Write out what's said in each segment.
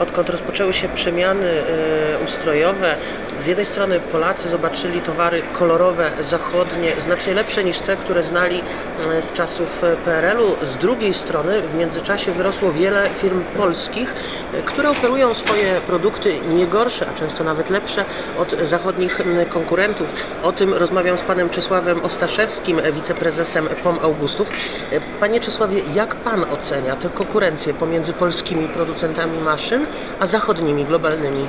Odkąd rozpoczęły się przemiany e, ustrojowe, z jednej strony Polacy zobaczyli towary kolorowe, zachodnie, znacznie lepsze niż te, które znali e, z czasów e, PRL-u. Z drugiej strony w międzyczasie wyrosło wiele firm polskich, które oferują swoje produkty nie gorsze, a często nawet lepsze od zachodnich konkurentów. O tym rozmawiam z panem Czesławem Ostaszewskim, wiceprezesem POM Augustów. Panie Czesławie, jak pan ocenia tę konkurencję pomiędzy polskimi producentami maszyn, a zachodnimi, globalnymi?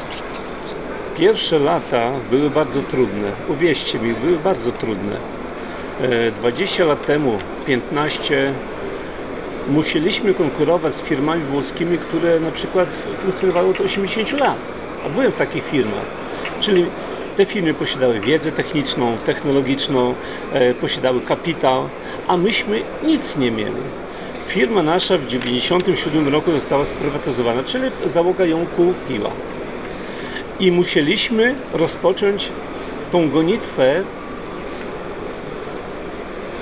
Pierwsze lata były bardzo trudne. Uwierzcie mi, były bardzo trudne. E, 20 lat temu, 15, musieliśmy konkurować z firmami włoskimi, które na przykład funkcjonowały od 80 lat. A byłem w takich firmach. Czyli te firmy posiadały wiedzę techniczną, technologiczną, e, posiadały kapitał, a myśmy nic nie mieli. Firma nasza w 1997 roku została sprywatyzowana, czyli załoga ją kupiła i musieliśmy rozpocząć tą gonitwę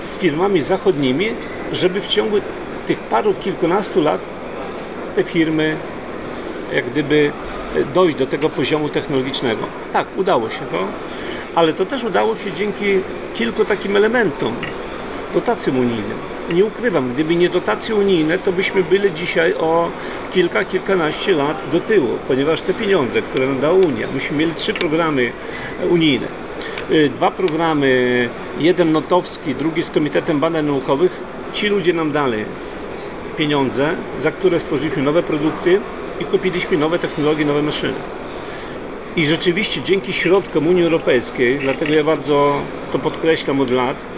z firmami zachodnimi, żeby w ciągu tych paru, kilkunastu lat te firmy jak gdyby dojść do tego poziomu technologicznego. Tak, udało się to, ale to też udało się dzięki kilku takim elementom. Dotacjom unijnym. Nie ukrywam, gdyby nie dotacje unijne, to byśmy byli dzisiaj o kilka, kilkanaście lat do tyłu, ponieważ te pieniądze, które nam dała Unia, myśmy mieli trzy programy unijne. Y, Dwa programy, jeden notowski, drugi z Komitetem Badań Naukowych. Ci ludzie nam dali pieniądze, za które stworzyliśmy nowe produkty i kupiliśmy nowe technologie, nowe maszyny. I rzeczywiście dzięki środkom Unii Europejskiej, dlatego ja bardzo to podkreślam od lat,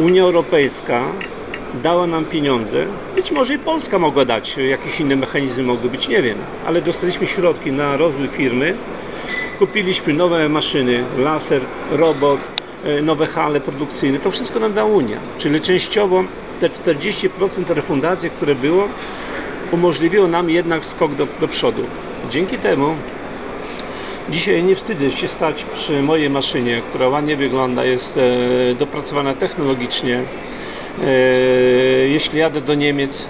Unia Europejska dała nam pieniądze. Być może i Polska mogła dać, jakieś inne mechanizmy mogły być, nie wiem, ale dostaliśmy środki na rozwój firmy. Kupiliśmy nowe maszyny, laser, robot, e, nowe hale produkcyjne. To wszystko nam dała Unia. Czyli częściowo te 40% refundacji, które było, umożliwiło nam jednak skok do, do przodu. Dzięki temu Dzisiaj nie wstydzę się stać przy mojej maszynie, która ładnie wygląda, jest e, dopracowana technologicznie. E, jeśli jadę do Niemiec,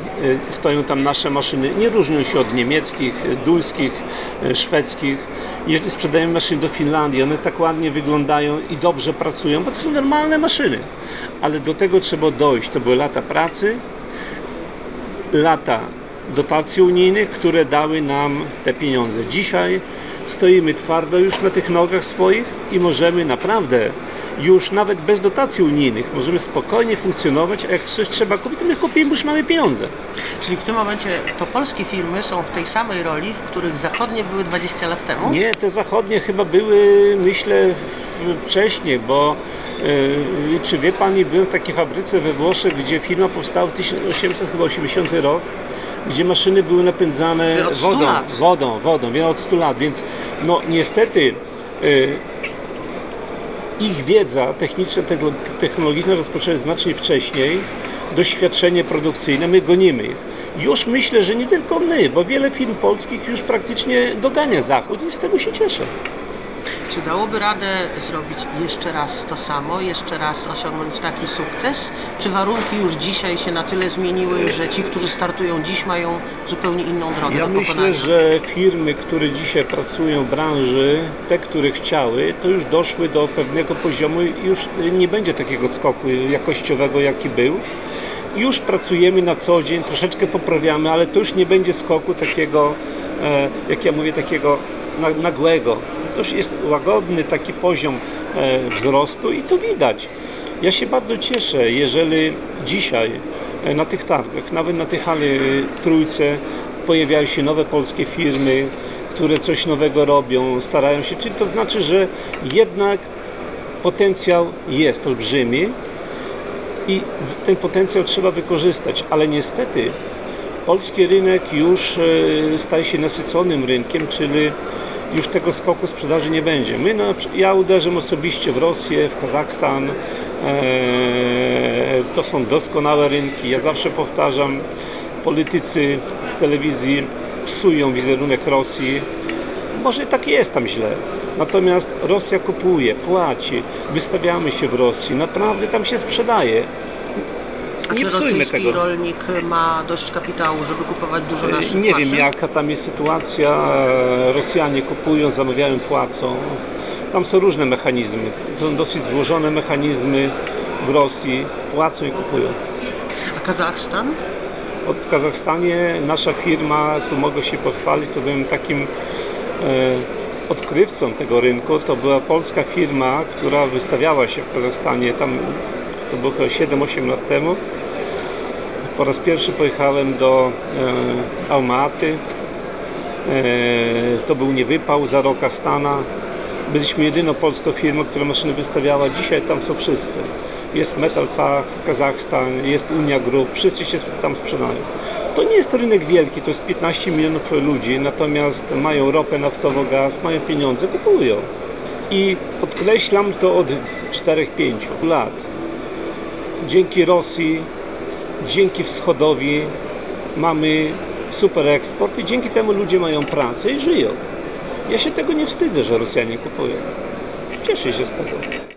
e, stoją tam nasze maszyny, nie różnią się od niemieckich, duńskich, szwedzkich. Jeżeli sprzedajemy maszyny do Finlandii, one tak ładnie wyglądają i dobrze pracują, bo to są normalne maszyny. Ale do tego trzeba dojść. To były lata pracy, lata dotacji unijnych, które dały nam te pieniądze. Dzisiaj stoimy twardo już na tych nogach swoich i możemy naprawdę już nawet bez dotacji unijnych możemy spokojnie funkcjonować, a jak coś trzeba kupić, to my kupimy, bo już mamy pieniądze. Czyli w tym momencie to polskie firmy są w tej samej roli, w których zachodnie były 20 lat temu? Nie, te zachodnie chyba były, myślę, wcześniej, bo yy, czy wie Pani, byłem w takiej fabryce we Włoszech, gdzie firma powstała w 1880 rok, gdzie maszyny były napędzane Czyli od 100 wodą, wodą, wodą, więc od 100 lat, więc no niestety yy, ich wiedza techniczna, techno- technologiczna rozpoczęła znacznie wcześniej, doświadczenie produkcyjne, my gonimy ich. Już myślę, że nie tylko my, bo wiele firm polskich już praktycznie dogania Zachód i z tego się cieszę. Czy dałoby radę zrobić jeszcze raz to samo, jeszcze raz osiągnąć taki sukces? Czy warunki już dzisiaj się na tyle zmieniły, że ci, którzy startują dziś mają zupełnie inną drogę Ja do myślę, pokonania? że firmy, które dzisiaj pracują w branży, te, które chciały, to już doszły do pewnego poziomu i już nie będzie takiego skoku jakościowego, jaki był. Już pracujemy na co dzień, troszeczkę poprawiamy, ale to już nie będzie skoku takiego, e, jak ja mówię, takiego na- nagłego. Już jest łagodny taki poziom e, wzrostu i to widać. Ja się bardzo cieszę, jeżeli dzisiaj e, na tych targach, nawet na tej hali trójce pojawiają się nowe polskie firmy, które coś nowego robią, starają się, czyli to znaczy, że jednak potencjał jest olbrzymi i ten potencjał trzeba wykorzystać, ale niestety polski rynek już e, staje się nasyconym rynkiem, czyli już tego skoku sprzedaży nie będzie. My, ja uderzę osobiście w Rosję, w Kazachstan. E, to są doskonałe rynki. Ja zawsze powtarzam, politycy w telewizji psują wizerunek Rosji. Może tak jest tam źle. Natomiast Rosja kupuje, płaci, wystawiamy się w Rosji, naprawdę tam się sprzedaje. A nie czy psujmy rosyjski tego. rolnik ma dość kapitału, żeby kupować dużo naszych Nie wiem maszyn? jaka tam jest sytuacja. E, Rosjanie kupują, zamawiają, płacą. Tam są różne mechanizmy. Są dosyć złożone mechanizmy w Rosji. Płacą i kupują. A Kazachstan? Od w Kazachstanie nasza firma, tu mogę się pochwalić, to byłem takim e, odkrywcą tego rynku. To była polska firma, która wystawiała się w Kazachstanie. Tam to było chyba 7-8 lat temu. Po raz pierwszy pojechałem do e, Almaty. E, to był niewypał za rok Astana. Byliśmy jedyną polską firmą, która maszyny wystawiała. Dzisiaj tam są wszyscy. Jest Metalfach, Kazachstan, jest Unia Group, wszyscy się tam sprzedają. To nie jest rynek wielki, to jest 15 milionów ludzi, natomiast mają ropę naftową, gaz, mają pieniądze, kupują. I podkreślam to od 4-5 lat. Dzięki Rosji, dzięki wschodowi mamy super eksport i dzięki temu ludzie mają pracę i żyją. Ja się tego nie wstydzę, że Rosjanie kupują. Cieszę się z tego.